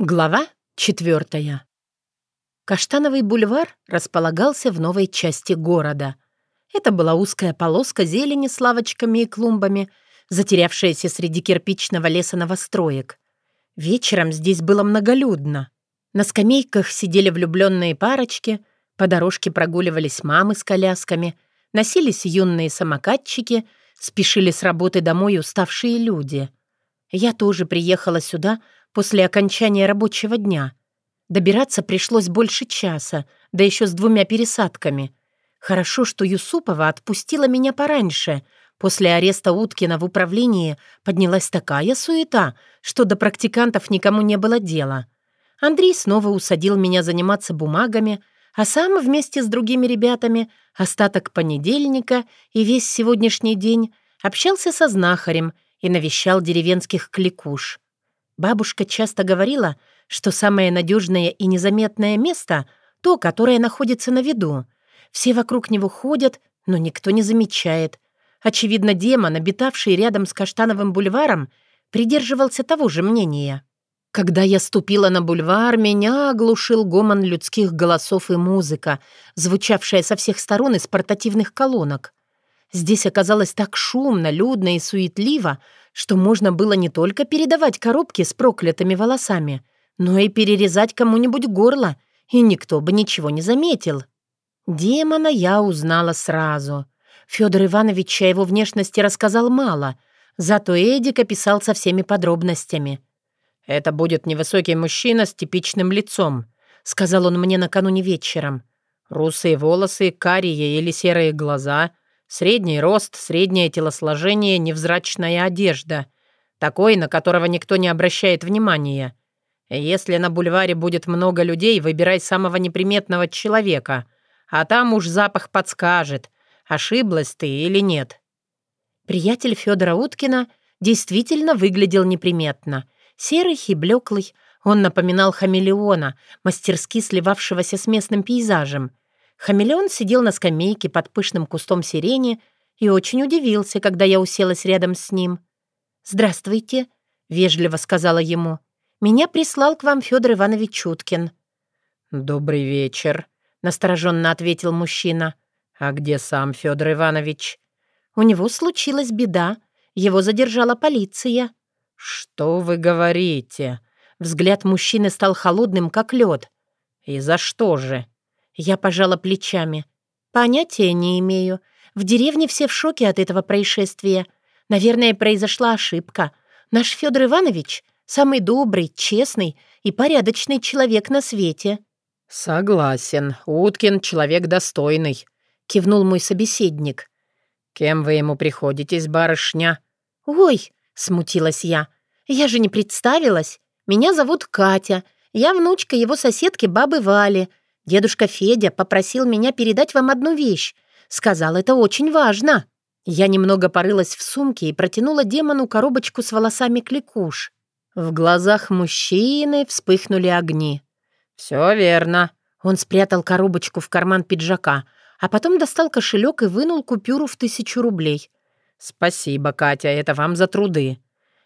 Глава четвертая. Каштановый бульвар располагался в новой части города. Это была узкая полоска зелени с лавочками и клумбами, затерявшаяся среди кирпичного леса новостроек. Вечером здесь было многолюдно. На скамейках сидели влюбленные парочки, по дорожке прогуливались мамы с колясками, носились юные самокатчики, спешили с работы домой уставшие люди. Я тоже приехала сюда — после окончания рабочего дня. Добираться пришлось больше часа, да еще с двумя пересадками. Хорошо, что Юсупова отпустила меня пораньше. После ареста Уткина в управлении поднялась такая суета, что до практикантов никому не было дела. Андрей снова усадил меня заниматься бумагами, а сам вместе с другими ребятами остаток понедельника и весь сегодняшний день общался со знахарем и навещал деревенских кликуш. Бабушка часто говорила, что самое надежное и незаметное место — то, которое находится на виду. Все вокруг него ходят, но никто не замечает. Очевидно, демон, обитавший рядом с Каштановым бульваром, придерживался того же мнения. Когда я ступила на бульвар, меня оглушил гомон людских голосов и музыка, звучавшая со всех сторон из портативных колонок. Здесь оказалось так шумно, людно и суетливо, что можно было не только передавать коробки с проклятыми волосами, но и перерезать кому-нибудь горло, и никто бы ничего не заметил. Демона я узнала сразу. Федор Иванович о его внешности рассказал мало, зато Эдик описал со всеми подробностями. «Это будет невысокий мужчина с типичным лицом», — сказал он мне накануне вечером. «Русые волосы, карие или серые глаза, Средний рост, среднее телосложение, невзрачная одежда. Такой, на которого никто не обращает внимания. Если на бульваре будет много людей, выбирай самого неприметного человека. А там уж запах подскажет, ошиблась ты или нет. Приятель Федора Уткина действительно выглядел неприметно. Серый и блеклый, он напоминал хамелеона, мастерски сливавшегося с местным пейзажем. Хамелеон сидел на скамейке под пышным кустом сирени и очень удивился, когда я уселась рядом с ним. «Здравствуйте», — вежливо сказала ему. «Меня прислал к вам Федор Иванович Чуткин». «Добрый вечер», — настороженно ответил мужчина. «А где сам Федор Иванович?» «У него случилась беда. Его задержала полиция». «Что вы говорите?» Взгляд мужчины стал холодным, как лед. «И за что же?» Я пожала плечами. Понятия не имею. В деревне все в шоке от этого происшествия. Наверное, произошла ошибка. Наш Федор Иванович — самый добрый, честный и порядочный человек на свете». «Согласен. Уткин — человек достойный», — кивнул мой собеседник. «Кем вы ему приходитесь, барышня?» «Ой», — смутилась я, — «я же не представилась. Меня зовут Катя. Я внучка его соседки бабы Вали. Дедушка Федя попросил меня передать вам одну вещь. Сказал, это очень важно. Я немного порылась в сумке и протянула демону коробочку с волосами кликуш. В глазах мужчины вспыхнули огни. «Все верно». Он спрятал коробочку в карман пиджака, а потом достал кошелек и вынул купюру в тысячу рублей. «Спасибо, Катя, это вам за труды».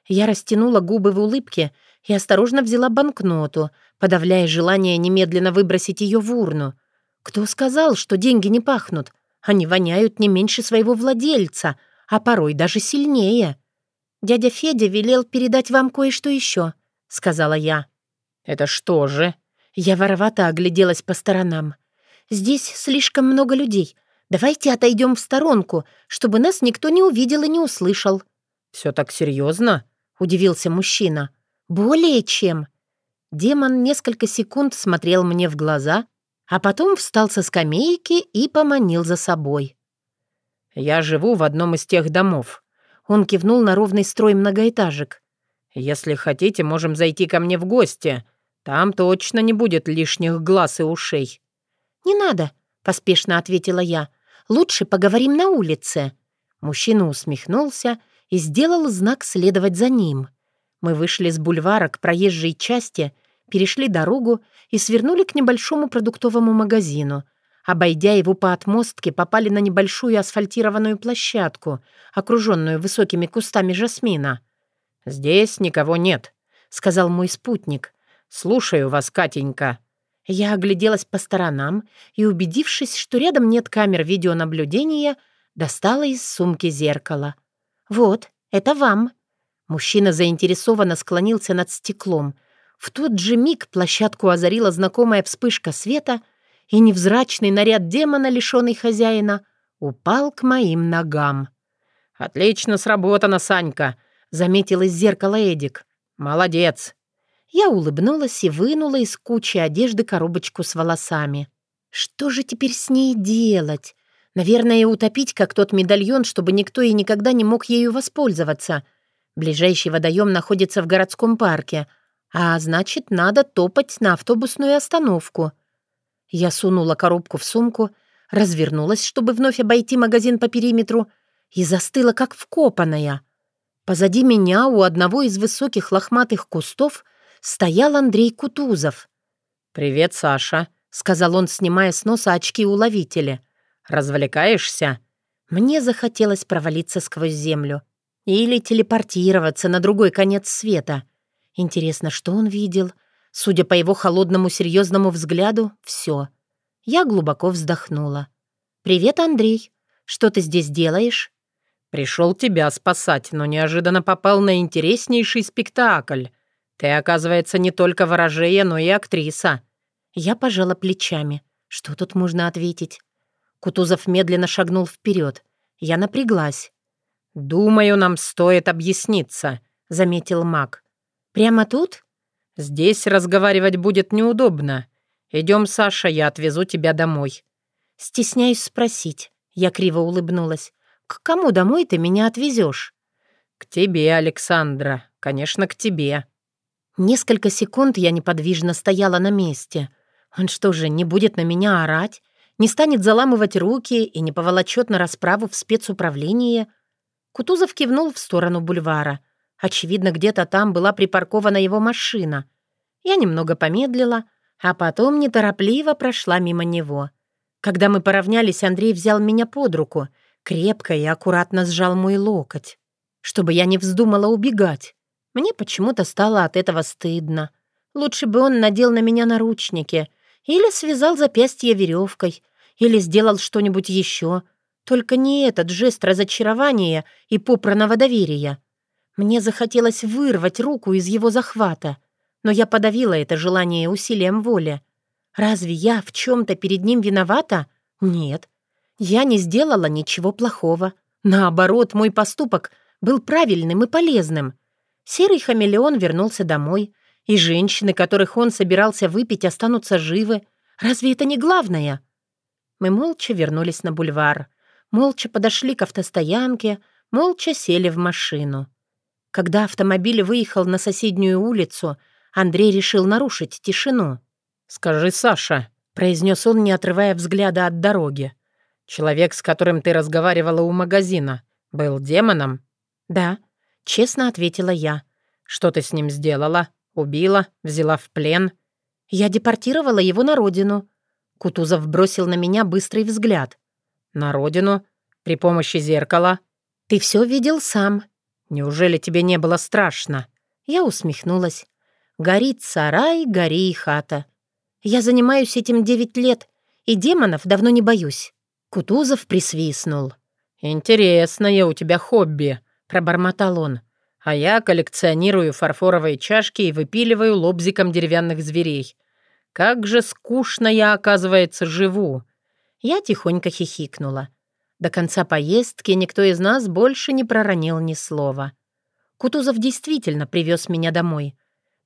Я растянула губы в улыбке и осторожно взяла банкноту, подавляя желание немедленно выбросить ее в урну. Кто сказал, что деньги не пахнут? Они воняют не меньше своего владельца, а порой даже сильнее. «Дядя Федя велел передать вам кое-что еще», — сказала я. «Это что же?» Я воровато огляделась по сторонам. «Здесь слишком много людей. Давайте отойдем в сторонку, чтобы нас никто не увидел и не услышал». «Все так серьезно?» — удивился мужчина. «Более чем». Демон несколько секунд смотрел мне в глаза, а потом встал со скамейки и поманил за собой. «Я живу в одном из тех домов». Он кивнул на ровный строй многоэтажек. «Если хотите, можем зайти ко мне в гости. Там точно не будет лишних глаз и ушей». «Не надо», — поспешно ответила я. «Лучше поговорим на улице». Мужчина усмехнулся и сделал знак следовать за ним. Мы вышли с бульвара к проезжей части, перешли дорогу и свернули к небольшому продуктовому магазину. Обойдя его по отмостке, попали на небольшую асфальтированную площадку, окруженную высокими кустами жасмина. «Здесь никого нет», — сказал мой спутник. «Слушаю вас, Катенька». Я огляделась по сторонам и, убедившись, что рядом нет камер видеонаблюдения, достала из сумки зеркало. «Вот, это вам». Мужчина заинтересованно склонился над стеклом. В тот же миг площадку озарила знакомая вспышка света, и невзрачный наряд демона, лишенный хозяина, упал к моим ногам. «Отлично сработано, Санька», — заметил из зеркала Эдик. «Молодец». Я улыбнулась и вынула из кучи одежды коробочку с волосами. Что же теперь с ней делать? Наверное, утопить, как тот медальон, чтобы никто и никогда не мог ею воспользоваться. Ближайший водоем находится в городском парке, а значит, надо топать на автобусную остановку. Я сунула коробку в сумку, развернулась, чтобы вновь обойти магазин по периметру, и застыла, как вкопанная. Позади меня у одного из высоких лохматых кустов стоял Андрей Кутузов. «Привет, Саша», — сказал он, снимая с носа очки-уловители. «Развлекаешься?» Мне захотелось провалиться сквозь землю. Или телепортироваться на другой конец света. Интересно, что он видел? Судя по его холодному серьезному взгляду, все. Я глубоко вздохнула. «Привет, Андрей. Что ты здесь делаешь?» «Пришел тебя спасать, но неожиданно попал на интереснейший спектакль. Ты, оказывается, не только ворожея, но и актриса». Я пожала плечами. Что тут можно ответить? Кутузов медленно шагнул вперед. Я напряглась. «Думаю, нам стоит объясниться», — заметил маг. «Прямо тут?» «Здесь разговаривать будет неудобно. Идем, Саша, я отвезу тебя домой». «Стесняюсь спросить». Я криво улыбнулась. «К кому домой ты меня отвезешь?» «К тебе, Александра. Конечно, к тебе». Несколько секунд я неподвижно стояла на месте. Он что же, не будет на меня орать? Не станет заламывать руки и не поволочет на расправу в спецуправление?» Кутузов кивнул в сторону бульвара. Очевидно, где-то там была припаркована его машина. Я немного помедлила, а потом неторопливо прошла мимо него. Когда мы поравнялись, Андрей взял меня под руку, крепко и аккуратно сжал мой локоть, чтобы я не вздумала убегать. Мне почему-то стало от этого стыдно. Лучше бы он надел на меня наручники или связал запястье веревкой, или сделал что-нибудь еще, только не этот жест разочарования и попранного доверия. Мне захотелось вырвать руку из его захвата, но я подавила это желание усилием воли. Разве я в чем-то перед ним виновата? Нет. Я не сделала ничего плохого. Наоборот, мой поступок был правильным и полезным. Серый хамелеон вернулся домой, и женщины, которых он собирался выпить, останутся живы. Разве это не главное? Мы молча вернулись на бульвар молча подошли к автостоянке, молча сели в машину. Когда автомобиль выехал на соседнюю улицу, Андрей решил нарушить тишину. «Скажи, Саша», — произнес он, не отрывая взгляда от дороги. «Человек, с которым ты разговаривала у магазина, был демоном?» «Да», — честно ответила я. «Что ты с ним сделала? Убила? Взяла в плен?» «Я депортировала его на родину». Кутузов бросил на меня быстрый взгляд. «На родину? При помощи зеркала?» «Ты все видел сам». «Неужели тебе не было страшно?» Я усмехнулась. «Горит сарай, гори и хата. Я занимаюсь этим девять лет, и демонов давно не боюсь». Кутузов присвистнул. «Интересное у тебя хобби», — пробормотал он. «А я коллекционирую фарфоровые чашки и выпиливаю лобзиком деревянных зверей. Как же скучно я, оказывается, живу. Я тихонько хихикнула. До конца поездки никто из нас больше не проронил ни слова. Кутузов действительно привез меня домой.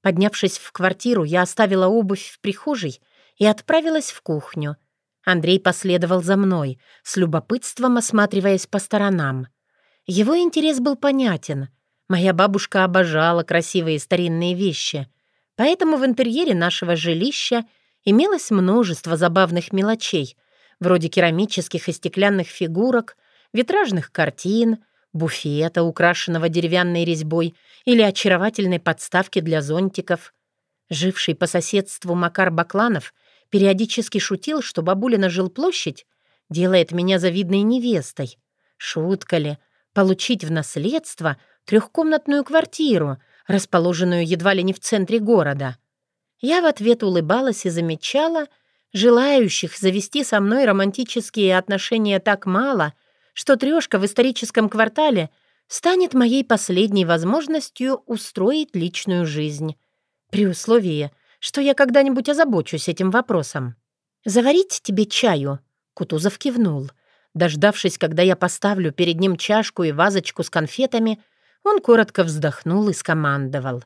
Поднявшись в квартиру, я оставила обувь в прихожей и отправилась в кухню. Андрей последовал за мной, с любопытством осматриваясь по сторонам. Его интерес был понятен. Моя бабушка обожала красивые старинные вещи, поэтому в интерьере нашего жилища имелось множество забавных мелочей — вроде керамических и стеклянных фигурок, витражных картин, буфета, украшенного деревянной резьбой или очаровательной подставки для зонтиков. Живший по соседству Макар Бакланов периодически шутил, что бабулина жилплощадь делает меня завидной невестой. Шутка ли? Получить в наследство трехкомнатную квартиру, расположенную едва ли не в центре города. Я в ответ улыбалась и замечала, желающих завести со мной романтические отношения так мало, что трешка в историческом квартале станет моей последней возможностью устроить личную жизнь. При условии, что я когда-нибудь озабочусь этим вопросом. «Заварить тебе чаю?» Кутузов кивнул. Дождавшись, когда я поставлю перед ним чашку и вазочку с конфетами, он коротко вздохнул и скомандовал.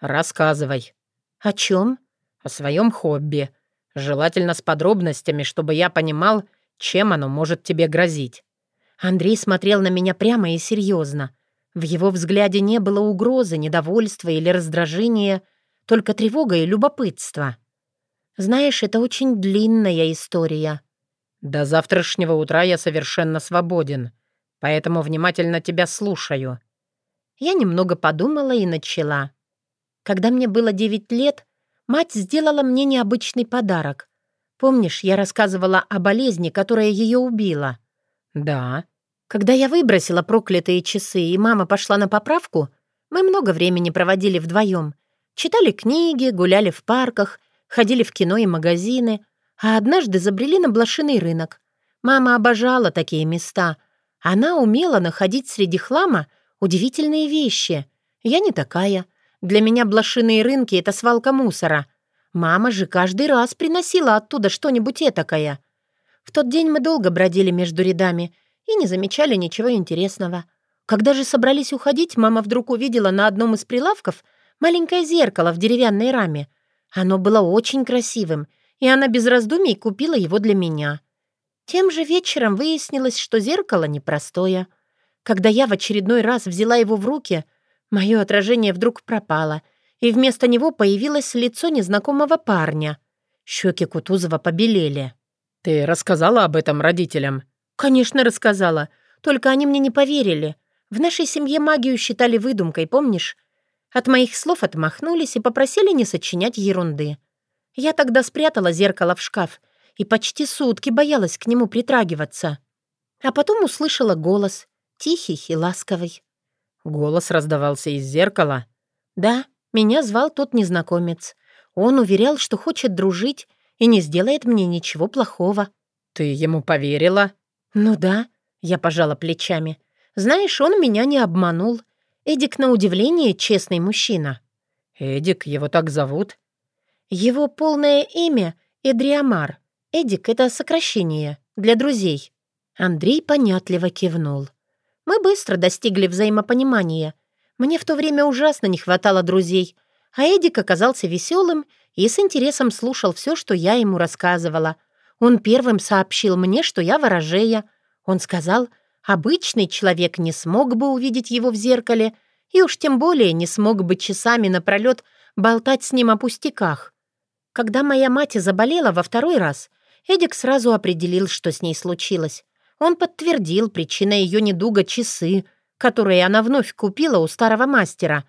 «Рассказывай». «О чем?» «О своем хобби. Желательно с подробностями, чтобы я понимал, чем оно может тебе грозить». Андрей смотрел на меня прямо и серьезно. В его взгляде не было угрозы, недовольства или раздражения, только тревога и любопытство. «Знаешь, это очень длинная история». «До завтрашнего утра я совершенно свободен, поэтому внимательно тебя слушаю». Я немного подумала и начала. Когда мне было девять лет, мать сделала мне необычный подарок. Помнишь, я рассказывала о болезни, которая ее убила? Да. Когда я выбросила проклятые часы, и мама пошла на поправку, мы много времени проводили вдвоем. Читали книги, гуляли в парках, ходили в кино и магазины, а однажды забрели на блошиный рынок. Мама обожала такие места. Она умела находить среди хлама удивительные вещи. Я не такая. Для меня блошиные рынки — это свалка мусора. Мама же каждый раз приносила оттуда что-нибудь этакое. В тот день мы долго бродили между рядами и не замечали ничего интересного. Когда же собрались уходить, мама вдруг увидела на одном из прилавков маленькое зеркало в деревянной раме. Оно было очень красивым, и она без раздумий купила его для меня. Тем же вечером выяснилось, что зеркало непростое. Когда я в очередной раз взяла его в руки, мое отражение вдруг пропало, и вместо него появилось лицо незнакомого парня. Щеки Кутузова побелели. «Ты рассказала об этом родителям?» «Конечно, рассказала. Только они мне не поверили. В нашей семье магию считали выдумкой, помнишь? От моих слов отмахнулись и попросили не сочинять ерунды. Я тогда спрятала зеркало в шкаф и почти сутки боялась к нему притрагиваться. А потом услышала голос, тихий и ласковый. Голос раздавался из зеркала? Да, меня звал тот незнакомец. Он уверял, что хочет дружить и не сделает мне ничего плохого. Ты ему поверила? Ну да, я пожала плечами. Знаешь, он меня не обманул. Эдик, на удивление, честный мужчина». «Эдик, его так зовут?» «Его полное имя — Эдриамар. Эдик — это сокращение, для друзей». Андрей понятливо кивнул. «Мы быстро достигли взаимопонимания. Мне в то время ужасно не хватало друзей, а Эдик оказался веселым и с интересом слушал все, что я ему рассказывала. Он первым сообщил мне, что я ворожея. Он сказал — Обычный человек не смог бы увидеть его в зеркале и уж тем более не смог бы часами напролет болтать с ним о пустяках. Когда моя мать заболела во второй раз, Эдик сразу определил, что с ней случилось. Он подтвердил причиной ее недуга часы, которые она вновь купила у старого мастера.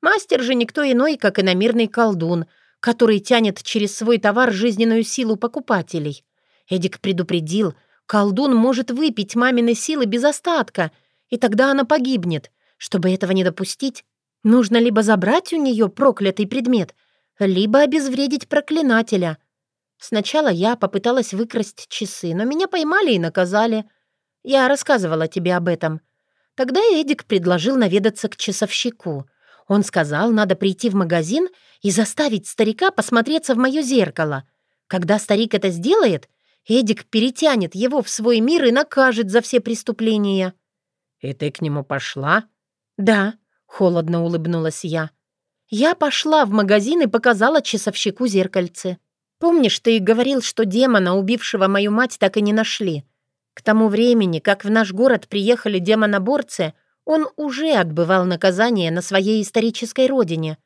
Мастер же никто иной, как иномирный колдун, который тянет через свой товар жизненную силу покупателей. Эдик предупредил — Колдун может выпить мамины силы без остатка, и тогда она погибнет. Чтобы этого не допустить, нужно либо забрать у нее проклятый предмет, либо обезвредить проклинателя. Сначала я попыталась выкрасть часы, но меня поймали и наказали. Я рассказывала тебе об этом. Тогда Эдик предложил наведаться к часовщику. Он сказал, надо прийти в магазин и заставить старика посмотреться в мое зеркало. Когда старик это сделает, Эдик перетянет его в свой мир и накажет за все преступления». «И ты к нему пошла?» «Да», — холодно улыбнулась я. «Я пошла в магазин и показала часовщику зеркальце. Помнишь, ты говорил, что демона, убившего мою мать, так и не нашли? К тому времени, как в наш город приехали демоноборцы, он уже отбывал наказание на своей исторической родине.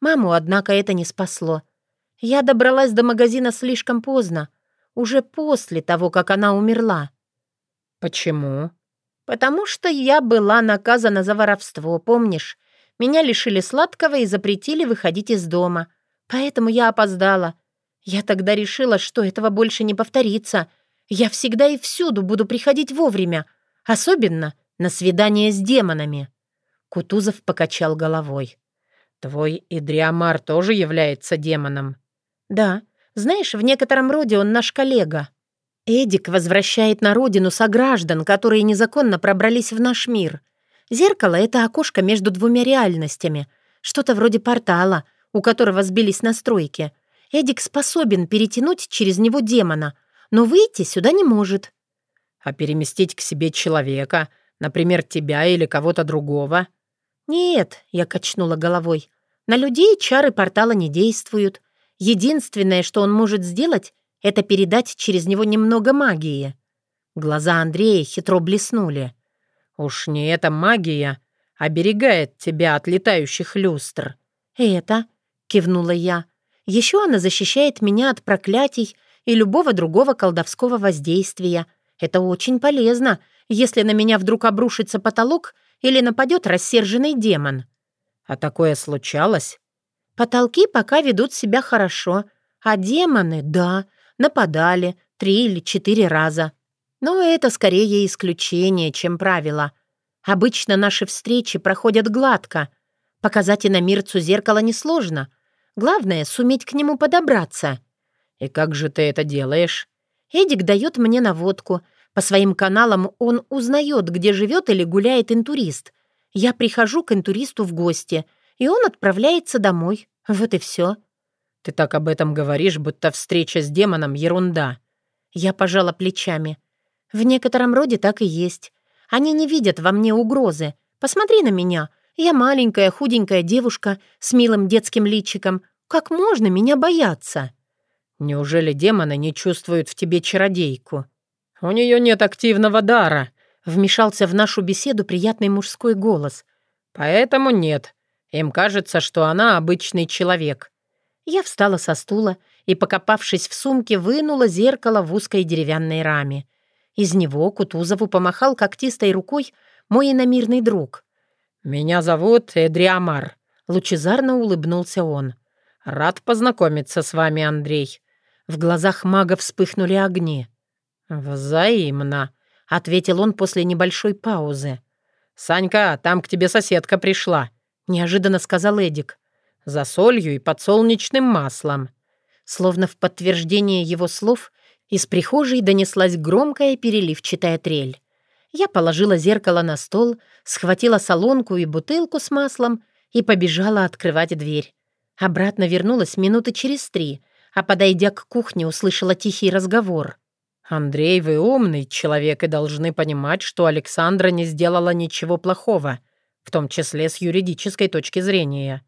Маму, однако, это не спасло. Я добралась до магазина слишком поздно, уже после того, как она умерла. Почему? Потому что я была наказана за воровство, помнишь? Меня лишили сладкого и запретили выходить из дома. Поэтому я опоздала. Я тогда решила, что этого больше не повторится. Я всегда и всюду буду приходить вовремя. Особенно на свидание с демонами. Кутузов покачал головой. «Твой Идриамар тоже является демоном?» «Да. Знаешь, в некотором роде он наш коллега. Эдик возвращает на родину сограждан, которые незаконно пробрались в наш мир. Зеркало — это окошко между двумя реальностями, что-то вроде портала, у которого сбились настройки. Эдик способен перетянуть через него демона, но выйти сюда не может». «А переместить к себе человека, например, тебя или кого-то другого?» «Нет», — я качнула головой, — «на людей чары портала не действуют. Единственное, что он может сделать, это передать через него немного магии». Глаза Андрея хитро блеснули. «Уж не эта магия оберегает тебя от летающих люстр». «Это», — кивнула я, — «еще она защищает меня от проклятий и любого другого колдовского воздействия. Это очень полезно, если на меня вдруг обрушится потолок или нападет рассерженный демон». «А такое случалось?» Потолки пока ведут себя хорошо, а демоны, да, нападали три или четыре раза. Но это скорее исключение, чем правило. Обычно наши встречи проходят гладко. Показать иномирцу зеркало несложно. Главное — суметь к нему подобраться. «И как же ты это делаешь?» Эдик дает мне наводку. По своим каналам он узнает, где живет или гуляет интурист. Я прихожу к интуристу в гости — и он отправляется домой. Вот и все. Ты так об этом говоришь, будто встреча с демоном — ерунда. Я пожала плечами. В некотором роде так и есть. Они не видят во мне угрозы. Посмотри на меня. Я маленькая, худенькая девушка с милым детским личиком. Как можно меня бояться? Неужели демоны не чувствуют в тебе чародейку? У нее нет активного дара. Вмешался в нашу беседу приятный мужской голос. Поэтому нет. Им кажется, что она обычный человек. Я встала со стула и, покопавшись в сумке, вынула зеркало в узкой деревянной раме. Из него Кутузову помахал когтистой рукой мой иномирный друг. «Меня зовут Эдриамар», — лучезарно улыбнулся он. «Рад познакомиться с вами, Андрей». В глазах мага вспыхнули огни. «Взаимно», — ответил он после небольшой паузы. «Санька, там к тебе соседка пришла. — неожиданно сказал Эдик. «За солью и подсолнечным маслом». Словно в подтверждение его слов, из прихожей донеслась громкая переливчатая трель. Я положила зеркало на стол, схватила солонку и бутылку с маслом и побежала открывать дверь. Обратно вернулась минуты через три, а, подойдя к кухне, услышала тихий разговор. «Андрей, вы умный человек и должны понимать, что Александра не сделала ничего плохого в том числе с юридической точки зрения.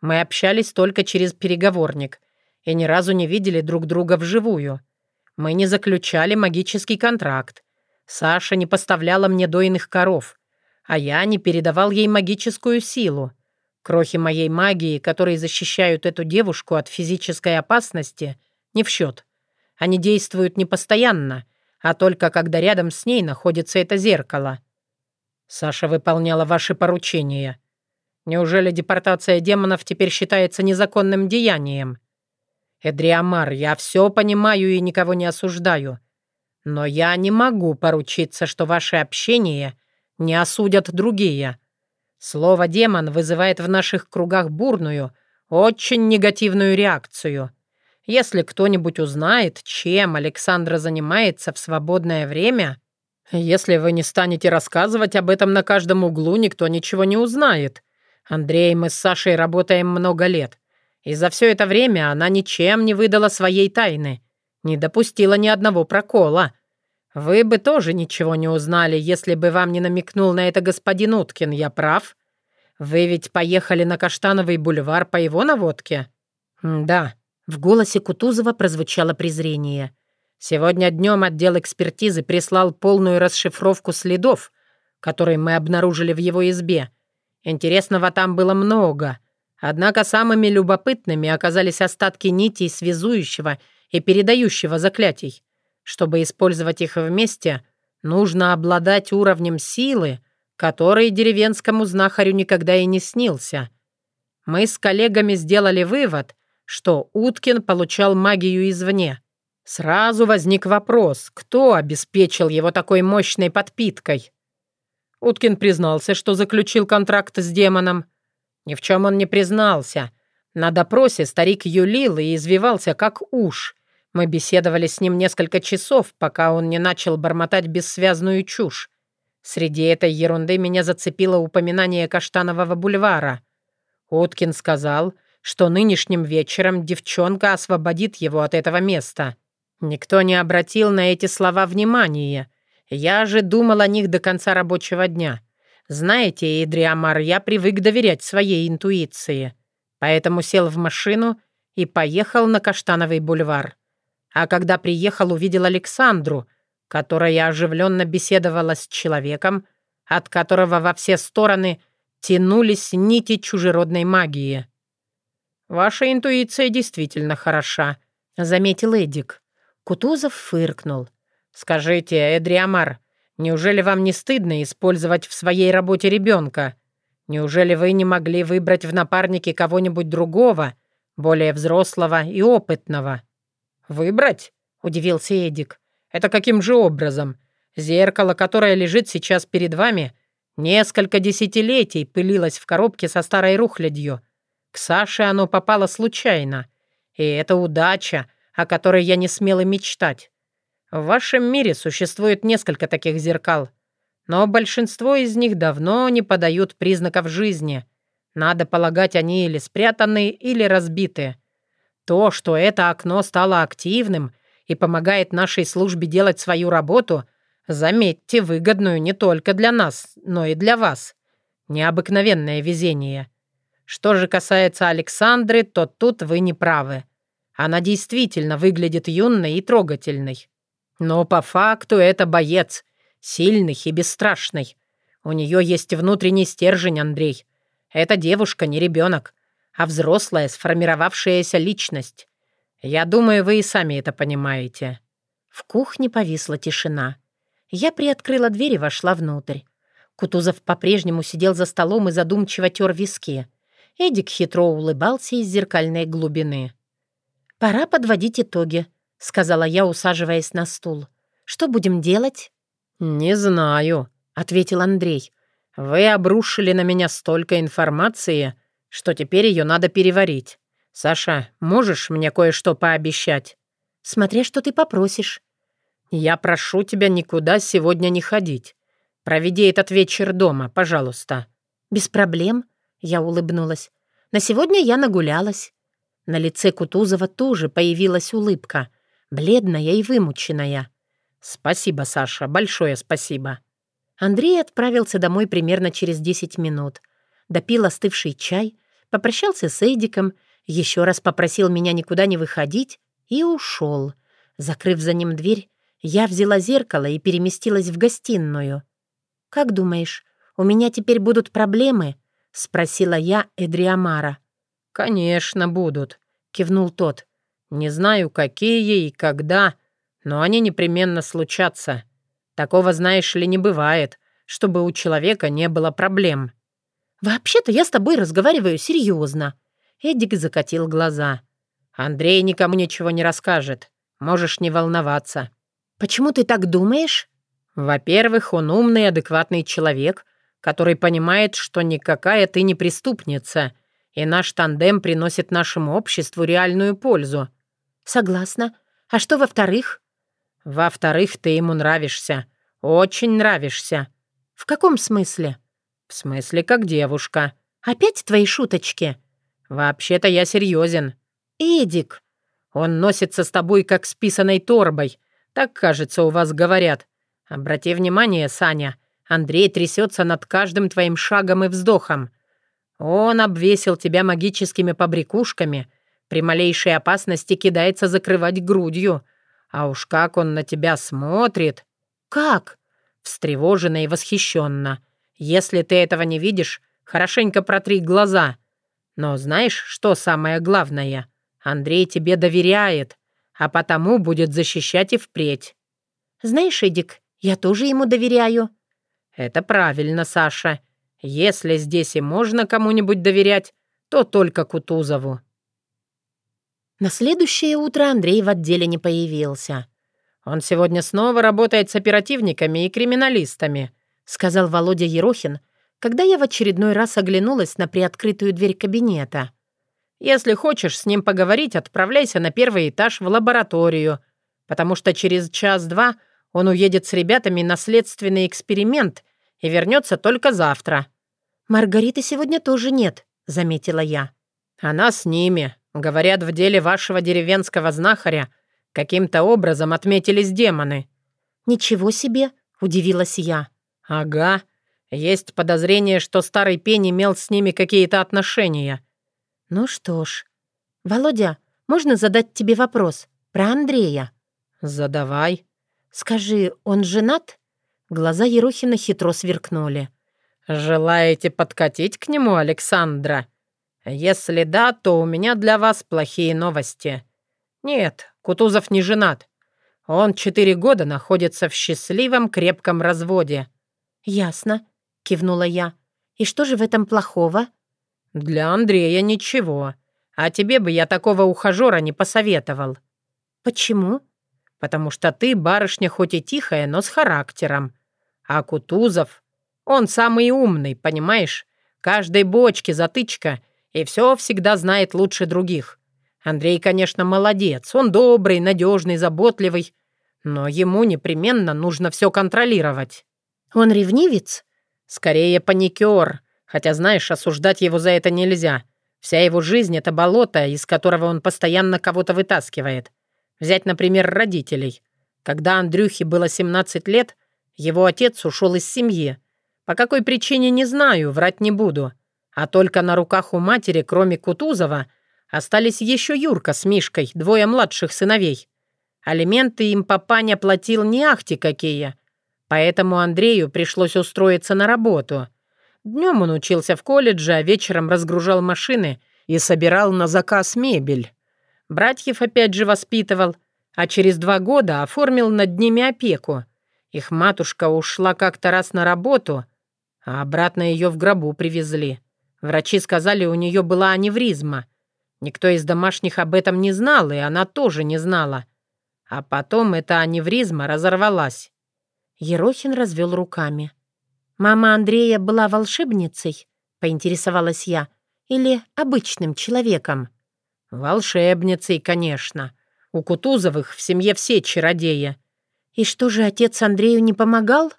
Мы общались только через переговорник и ни разу не видели друг друга вживую. Мы не заключали магический контракт. Саша не поставляла мне дойных коров, а я не передавал ей магическую силу. Крохи моей магии, которые защищают эту девушку от физической опасности, не в счет. Они действуют не постоянно, а только когда рядом с ней находится это зеркало. Саша выполняла ваши поручения. Неужели депортация демонов теперь считается незаконным деянием? Эдриамар, я все понимаю и никого не осуждаю. Но я не могу поручиться, что ваше общение не осудят другие. Слово «демон» вызывает в наших кругах бурную, очень негативную реакцию. Если кто-нибудь узнает, чем Александра занимается в свободное время, «Если вы не станете рассказывать об этом на каждом углу, никто ничего не узнает. Андрей, мы с Сашей работаем много лет, и за все это время она ничем не выдала своей тайны, не допустила ни одного прокола. Вы бы тоже ничего не узнали, если бы вам не намекнул на это господин Уткин, я прав? Вы ведь поехали на Каштановый бульвар по его наводке?» «Да», — в голосе Кутузова прозвучало презрение. Сегодня днем отдел экспертизы прислал полную расшифровку следов, которые мы обнаружили в его избе. Интересного там было много. Однако самыми любопытными оказались остатки нитей связующего и передающего заклятий. Чтобы использовать их вместе, нужно обладать уровнем силы, который деревенскому знахарю никогда и не снился. Мы с коллегами сделали вывод, что Уткин получал магию извне — Сразу возник вопрос, кто обеспечил его такой мощной подпиткой? Уткин признался, что заключил контракт с демоном. Ни в чем он не признался. На допросе старик юлил и извивался, как уж. Мы беседовали с ним несколько часов, пока он не начал бормотать бессвязную чушь. Среди этой ерунды меня зацепило упоминание Каштанового бульвара. Уткин сказал, что нынешним вечером девчонка освободит его от этого места. Никто не обратил на эти слова внимания. Я же думал о них до конца рабочего дня. Знаете, Идриамар, я привык доверять своей интуиции поэтому сел в машину и поехал на Каштановый бульвар. А когда приехал, увидел Александру, которая оживленно беседовала с человеком, от которого во все стороны тянулись нити чужеродной магии. «Ваша интуиция действительно хороша», — заметил Эдик. Кутузов фыркнул. «Скажите, Эдриамар, неужели вам не стыдно использовать в своей работе ребенка? Неужели вы не могли выбрать в напарнике кого-нибудь другого, более взрослого и опытного?» «Выбрать?» — удивился Эдик. «Это каким же образом? Зеркало, которое лежит сейчас перед вами, несколько десятилетий пылилось в коробке со старой рухлядью. К Саше оно попало случайно. И это удача, о которой я не смел и мечтать. В вашем мире существует несколько таких зеркал но большинство из них давно не подают признаков жизни. Надо полагать, они или спрятаны, или разбиты. То, что это окно стало активным и помогает нашей службе делать свою работу, заметьте, выгодную не только для нас, но и для вас. Необыкновенное везение. Что же касается Александры, то тут вы не правы. Она действительно выглядит юной и трогательной. Но по факту это боец — Сильный и бесстрашный. У нее есть внутренний стержень, Андрей. Эта девушка не ребенок, а взрослая, сформировавшаяся личность. Я думаю, вы и сами это понимаете». В кухне повисла тишина. Я приоткрыла дверь и вошла внутрь. Кутузов по-прежнему сидел за столом и задумчиво тер виски. Эдик хитро улыбался из зеркальной глубины. «Пора подводить итоги», — сказала я, усаживаясь на стул. «Что будем делать?» «Не знаю», — ответил Андрей. «Вы обрушили на меня столько информации, что теперь ее надо переварить. Саша, можешь мне кое-что пообещать?» «Смотря что ты попросишь». «Я прошу тебя никуда сегодня не ходить. Проведи этот вечер дома, пожалуйста». «Без проблем», — я улыбнулась. «На сегодня я нагулялась». На лице Кутузова тоже появилась улыбка, бледная и вымученная. «Спасибо, Саша, большое спасибо». Андрей отправился домой примерно через 10 минут. Допил остывший чай, попрощался с Эдиком, еще раз попросил меня никуда не выходить и ушел. Закрыв за ним дверь, я взяла зеркало и переместилась в гостиную. «Как думаешь, у меня теперь будут проблемы?» — спросила я Эдриамара. «Конечно, будут», — кивнул тот. «Не знаю, какие и когда, но они непременно случатся. Такого, знаешь ли, не бывает, чтобы у человека не было проблем». «Вообще-то я с тобой разговариваю серьезно». Эдик закатил глаза. «Андрей никому ничего не расскажет. Можешь не волноваться». «Почему ты так думаешь?» «Во-первых, он умный, адекватный человек, который понимает, что никакая ты не преступница, и наш тандем приносит нашему обществу реальную пользу». «Согласна. А что во-вторых?» Во-вторых, ты ему нравишься. Очень нравишься». «В каком смысле?» «В смысле, как девушка». «Опять твои шуточки?» «Вообще-то я серьезен». «Эдик». «Он носится с тобой, как с писаной торбой. Так, кажется, у вас говорят. Обрати внимание, Саня, Андрей трясется над каждым твоим шагом и вздохом. Он обвесил тебя магическими побрякушками, при малейшей опасности кидается закрывать грудью». А уж как он на тебя смотрит!» «Как?» Встревоженно и восхищенно. «Если ты этого не видишь, хорошенько протри глаза. Но знаешь, что самое главное? Андрей тебе доверяет, а потому будет защищать и впредь». «Знаешь, Эдик, я тоже ему доверяю». «Это правильно, Саша. Если здесь и можно кому-нибудь доверять, то только Кутузову». На следующее утро Андрей в отделе не появился. «Он сегодня снова работает с оперативниками и криминалистами», сказал Володя Ерохин, когда я в очередной раз оглянулась на приоткрытую дверь кабинета. «Если хочешь с ним поговорить, отправляйся на первый этаж в лабораторию, потому что через час-два он уедет с ребятами на следственный эксперимент и вернется только завтра». «Маргариты сегодня тоже нет», — заметила я. «Она с ними. Говорят, в деле вашего деревенского знахаря каким-то образом отметились демоны». «Ничего себе!» — удивилась я. «Ага. Есть подозрение, что старый пень имел с ними какие-то отношения». «Ну что ж. Володя, можно задать тебе вопрос про Андрея?» «Задавай». «Скажи, он женат?» Глаза Ерохина хитро сверкнули. «Желаете подкатить к нему, Александра? Если да, то у меня для вас плохие новости. Нет, Кутузов не женат. Он четыре года находится в счастливом крепком разводе». «Ясно», — кивнула я. «И что же в этом плохого?» «Для Андрея ничего. А тебе бы я такого ухажера не посоветовал». «Почему?» «Потому что ты барышня хоть и тихая, но с характером. А Кутузов он самый умный, понимаешь? Каждой бочке затычка, и все всегда знает лучше других. Андрей, конечно, молодец. Он добрый, надежный, заботливый. Но ему непременно нужно все контролировать. Он ревнивец? Скорее, паникер. Хотя, знаешь, осуждать его за это нельзя. Вся его жизнь — это болото, из которого он постоянно кого-то вытаскивает. Взять, например, родителей. Когда Андрюхе было 17 лет, его отец ушел из семьи, по какой причине, не знаю, врать не буду. А только на руках у матери, кроме Кутузова, остались еще Юрка с Мишкой, двое младших сыновей. Алименты им папаня платил не ахти какие. Поэтому Андрею пришлось устроиться на работу. Днем он учился в колледже, а вечером разгружал машины и собирал на заказ мебель. Братьев опять же воспитывал, а через два года оформил над ними опеку. Их матушка ушла как-то раз на работу — а обратно ее в гробу привезли. Врачи сказали, у нее была аневризма. Никто из домашних об этом не знал, и она тоже не знала. А потом эта аневризма разорвалась. Ерохин развел руками. «Мама Андрея была волшебницей?» — поинтересовалась я. «Или обычным человеком?» «Волшебницей, конечно. У Кутузовых в семье все чародеи». «И что же, отец Андрею не помогал?»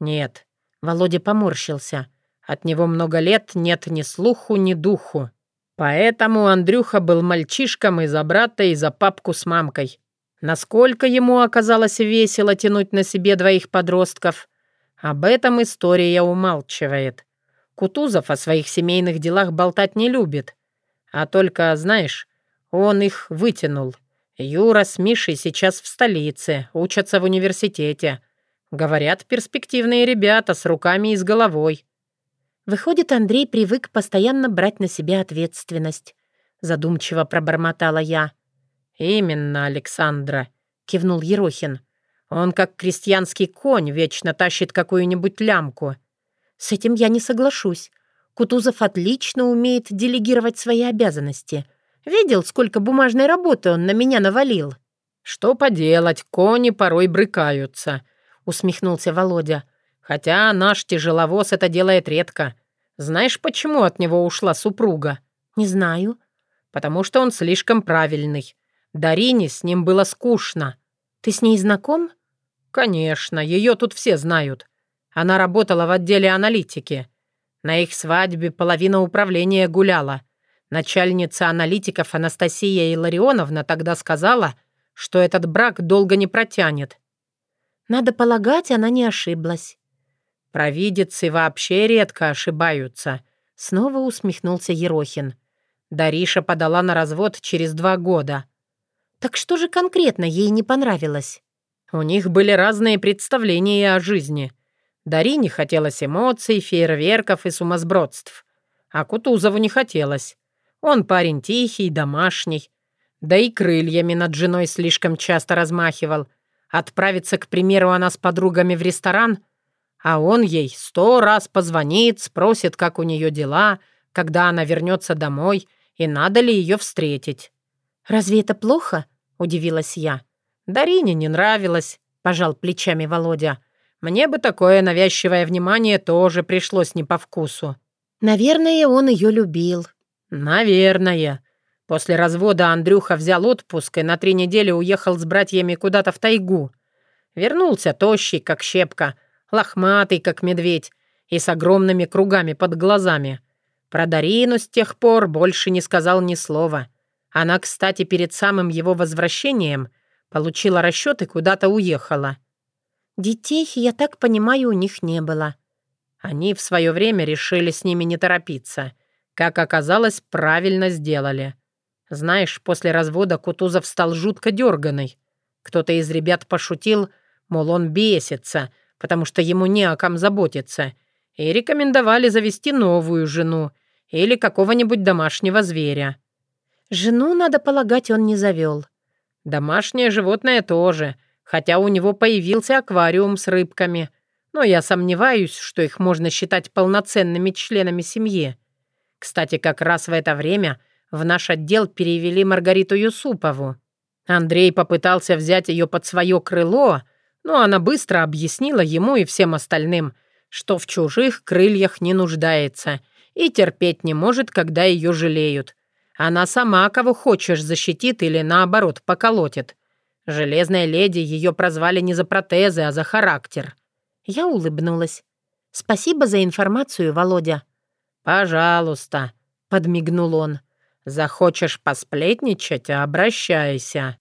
«Нет, Володя поморщился. От него много лет нет ни слуху, ни духу. Поэтому Андрюха был мальчишком и за брата, и за папку с мамкой. Насколько ему оказалось весело тянуть на себе двоих подростков, об этом история умалчивает. Кутузов о своих семейных делах болтать не любит. А только, знаешь, он их вытянул. Юра с Мишей сейчас в столице, учатся в университете. Говорят, перспективные ребята с руками и с головой. Выходит, Андрей привык постоянно брать на себя ответственность. Задумчиво пробормотала я. «Именно, Александра», — кивнул Ерохин. «Он, как крестьянский конь, вечно тащит какую-нибудь лямку». «С этим я не соглашусь. Кутузов отлично умеет делегировать свои обязанности. Видел, сколько бумажной работы он на меня навалил?» «Что поделать, кони порой брыкаются», — усмехнулся Володя. «Хотя наш тяжеловоз это делает редко. Знаешь, почему от него ушла супруга?» «Не знаю». «Потому что он слишком правильный. Дарине с ним было скучно». «Ты с ней знаком?» «Конечно, ее тут все знают. Она работала в отделе аналитики. На их свадьбе половина управления гуляла. Начальница аналитиков Анастасия Илларионовна тогда сказала, что этот брак долго не протянет. Надо полагать, она не ошиблась. Провидицы вообще редко ошибаются. Снова усмехнулся Ерохин. Дариша подала на развод через два года. Так что же конкретно ей не понравилось? У них были разные представления о жизни. Дарине хотелось эмоций, фейерверков и сумасбродств. А Кутузову не хотелось. Он парень тихий, домашний. Да и крыльями над женой слишком часто размахивал — Отправиться, к примеру, она с подругами в ресторан, а он ей сто раз позвонит, спросит, как у нее дела, когда она вернется домой и надо ли ее встретить. «Разве это плохо?» — удивилась я. «Дарине не нравилось», — пожал плечами Володя. Мне бы такое навязчивое внимание тоже пришлось не по вкусу». «Наверное, он ее любил». «Наверное. После развода Андрюха взял отпуск и на три недели уехал с братьями куда-то в тайгу. Вернулся тощий, как щепка, лохматый, как медведь, и с огромными кругами под глазами. Про Дарину с тех пор больше не сказал ни слова. Она, кстати, перед самым его возвращением получила расчет и куда-то уехала. Детей, я так понимаю, у них не было. Они в свое время решили с ними не торопиться. Как оказалось, правильно сделали. Знаешь, после развода Кутузов стал жутко дерганый. Кто-то из ребят пошутил, мол, он бесится, потому что ему не о ком заботиться, и рекомендовали завести новую жену или какого-нибудь домашнего зверя. Жену, надо полагать, он не завел. Домашнее животное тоже, хотя у него появился аквариум с рыбками. Но я сомневаюсь, что их можно считать полноценными членами семьи. Кстати, как раз в это время в наш отдел перевели Маргариту Юсупову. Андрей попытался взять ее под свое крыло, но она быстро объяснила ему и всем остальным, что в чужих крыльях не нуждается и терпеть не может, когда ее жалеют. Она сама кого хочешь защитит или, наоборот, поколотит. Железная леди ее прозвали не за протезы, а за характер. Я улыбнулась. «Спасибо за информацию, Володя». «Пожалуйста», — подмигнул он. «Захочешь посплетничать — обращайся».